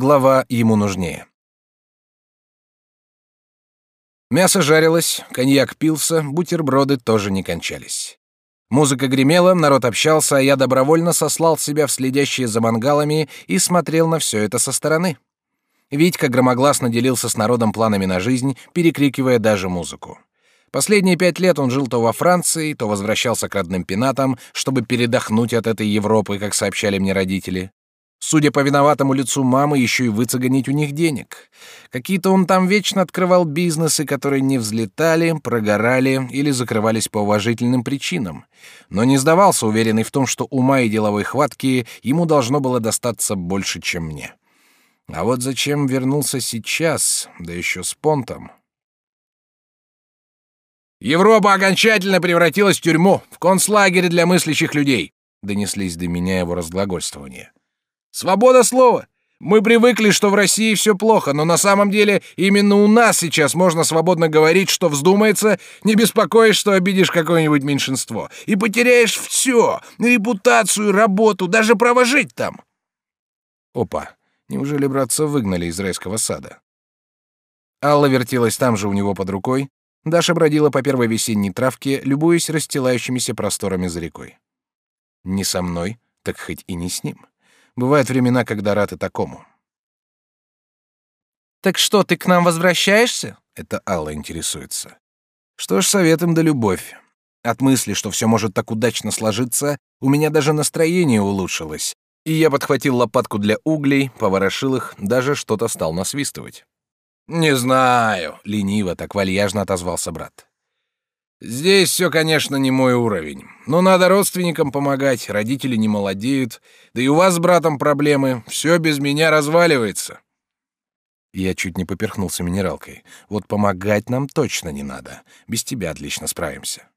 Глава ему нужнее. Мясо жарилось, коньяк пился, бутерброды тоже не кончались. Музыка гремела, народ общался, а я добровольно сослал себя в следящие за мангалами и смотрел на все это со стороны. Витька громогласно делился с народом планами на жизнь, перекрикивая даже музыку. Последние пять лет он жил то во Франции, то возвращался к родным пенатам, чтобы передохнуть от этой Европы, как сообщали мне родители. Судя по виноватому лицу мамы, еще и выцегонить у них денег. Какие-то он там вечно открывал бизнесы, которые не взлетали, прогорали или закрывались по уважительным причинам. Но не сдавался, уверенный в том, что ума и деловой хватки ему должно было достаться больше, чем мне. А вот зачем вернулся сейчас, да еще с понтом? «Европа окончательно превратилась в тюрьму, в концлагерь для мыслящих людей», — донеслись до меня его разглагольствования. Свобода слова. Мы привыкли, что в России все плохо, но на самом деле именно у нас сейчас можно свободно говорить, что вздумается, не беспокоясь, что обидишь какое-нибудь меньшинство. И потеряешь все — репутацию, работу, даже право жить там. Опа, неужели братца выгнали из райского сада? Алла вертелась там же у него под рукой, Даша бродила по первой весенней травке, любуясь расстилающимися просторами за рекой. Не со мной, так хоть и не с ним. Бывают времена, когда рад и такому. «Так что, ты к нам возвращаешься?» — это Алла интересуется. Что ж, советом да любовь. От мысли, что все может так удачно сложиться, у меня даже настроение улучшилось, и я подхватил лопатку для углей, поворошил их, даже что-то стал насвистывать. «Не знаю», — лениво так вальяжно отозвался брат. Здесь все, конечно, не мой уровень. Но надо родственникам помогать, родители не молодеют, да и у вас с братом проблемы, все без меня разваливается. Я чуть не поперхнулся минералкой. Вот помогать нам точно не надо. Без тебя отлично справимся.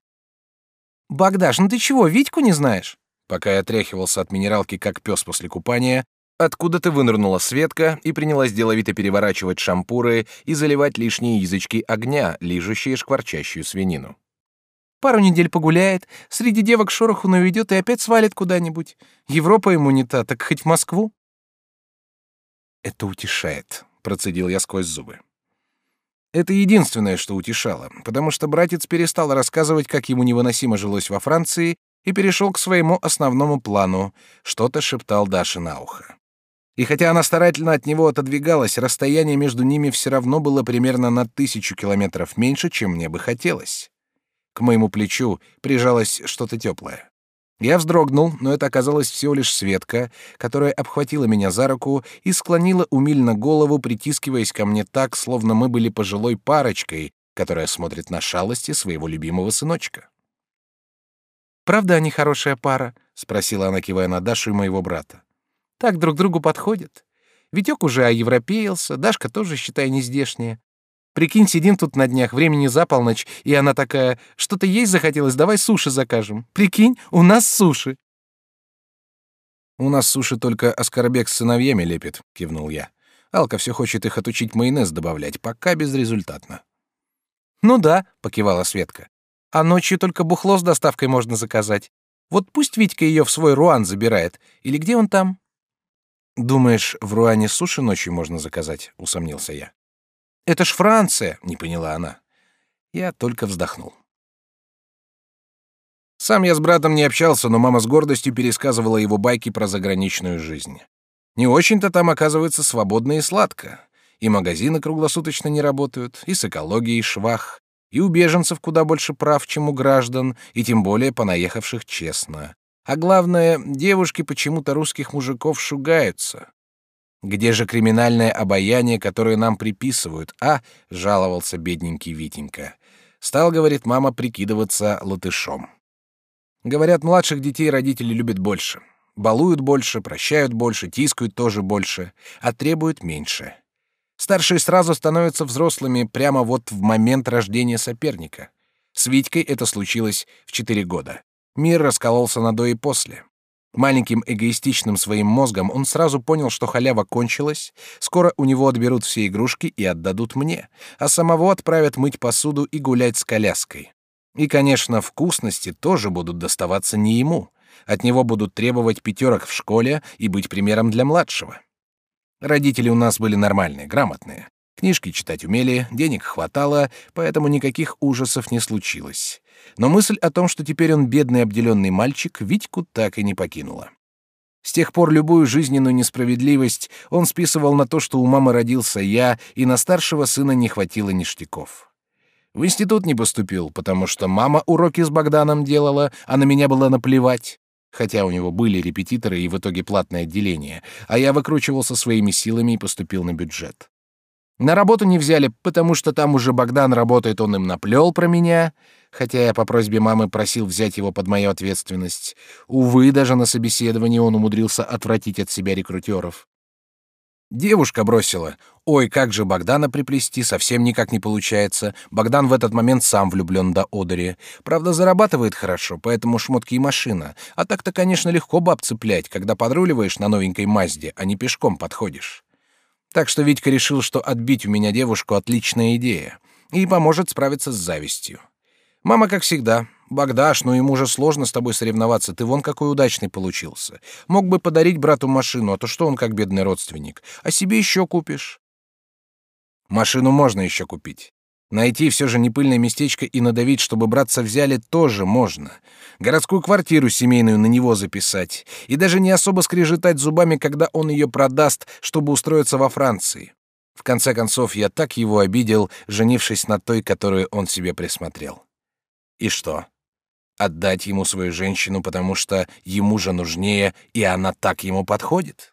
Богдаш, ну ты чего, Витьку не знаешь? Пока я отряхивался от минералки, как пес после купания, откуда-то вынырнула Светка и принялась деловито переворачивать шампуры и заливать лишние язычки огня, лижущие шкварчащую свинину. Пару недель погуляет, среди девок шороху наведет и опять свалит куда-нибудь. Европа ему не та, так хоть в Москву. Это утешает, процедил я сквозь зубы. Это единственное, что утешало, потому что братец перестал рассказывать, как ему невыносимо жилось во Франции, и перешел к своему основному плану, что-то шептал Даше на ухо. И хотя она старательно от него отодвигалась, расстояние между ними все равно было примерно на тысячу километров меньше, чем мне бы хотелось. К моему плечу прижалось что-то теплое. Я вздрогнул, но это оказалось всего лишь Светка, которая обхватила меня за руку и склонила умильно голову, притискиваясь ко мне так, словно мы были пожилой парочкой, которая смотрит на шалости своего любимого сыночка. «Правда они хорошая пара?» — спросила она, кивая на Дашу и моего брата. «Так друг другу подходят. Витек уже оевропеился, Дашка тоже, считай, не здешняя. Прикинь, сидим тут на днях, времени за полночь, и она такая, что-то есть захотелось, давай суши закажем. Прикинь, у нас суши. У нас суши только Аскарбек с сыновьями лепит, кивнул я. Алка все хочет их отучить майонез добавлять, пока безрезультатно. Ну да, покивала Светка. А ночью только бухло с доставкой можно заказать. Вот пусть Витька ее в свой Руан забирает. Или где он там? Думаешь, в Руане суши ночью можно заказать? Усомнился я. Это ж Франция, не поняла она. Я только вздохнул. Сам я с братом не общался, но мама с гордостью пересказывала его байки про заграничную жизнь. Не очень-то там оказывается свободно и сладко. И магазины круглосуточно не работают, и с экологией швах, и у беженцев куда больше прав, чем у граждан, и тем более понаехавших честно. А главное, девушки почему-то русских мужиков шугаются. Где же криминальное обаяние, которое нам приписывают, а? жаловался бедненький Витенька. Стал, говорит мама, прикидываться латышом. Говорят, младших детей родители любят больше. Балуют больше, прощают больше, тискают тоже больше, а требуют меньше. Старшие сразу становятся взрослыми прямо вот в момент рождения соперника. С Витькой это случилось в четыре года. Мир раскололся на до и после. Маленьким эгоистичным своим мозгом он сразу понял, что халява кончилась, скоро у него отберут все игрушки и отдадут мне, а самого отправят мыть посуду и гулять с коляской. И, конечно, вкусности тоже будут доставаться не ему. От него будут требовать пятерок в школе и быть примером для младшего. Родители у нас были нормальные, грамотные. Книжки читать умели, денег хватало, поэтому никаких ужасов не случилось. Но мысль о том, что теперь он бедный обделенный мальчик, Витьку так и не покинула. С тех пор любую жизненную несправедливость он списывал на то, что у мамы родился я, и на старшего сына не хватило ништяков. В институт не поступил, потому что мама уроки с Богданом делала, а на меня было наплевать хотя у него были репетиторы и в итоге платное отделение, а я выкручивался своими силами и поступил на бюджет. На работу не взяли, потому что там уже Богдан работает, он им наплел про меня, хотя я по просьбе мамы просил взять его под мою ответственность. Увы, даже на собеседовании он умудрился отвратить от себя рекрутеров. Девушка бросила. Ой, как же Богдана приплести, совсем никак не получается. Богдан в этот момент сам влюблен до одери. Правда, зарабатывает хорошо, поэтому шмотки и машина. А так-то, конечно, легко баб цеплять, когда подруливаешь на новенькой Мазде, а не пешком подходишь. Так что Витька решил, что отбить у меня девушку — отличная идея. И поможет справиться с завистью. Мама, как всегда, Богдаш, ну ему же сложно с тобой соревноваться, ты вон какой удачный получился. Мог бы подарить брату машину, а то что он как бедный родственник. А себе еще купишь. Машину можно еще купить. Найти все же непыльное местечко и надавить, чтобы братца взяли, тоже можно. Городскую квартиру семейную на него записать. И даже не особо скрежетать зубами, когда он ее продаст, чтобы устроиться во Франции. В конце концов, я так его обидел, женившись на той, которую он себе присмотрел. И что? Отдать ему свою женщину, потому что ему же нужнее, и она так ему подходит?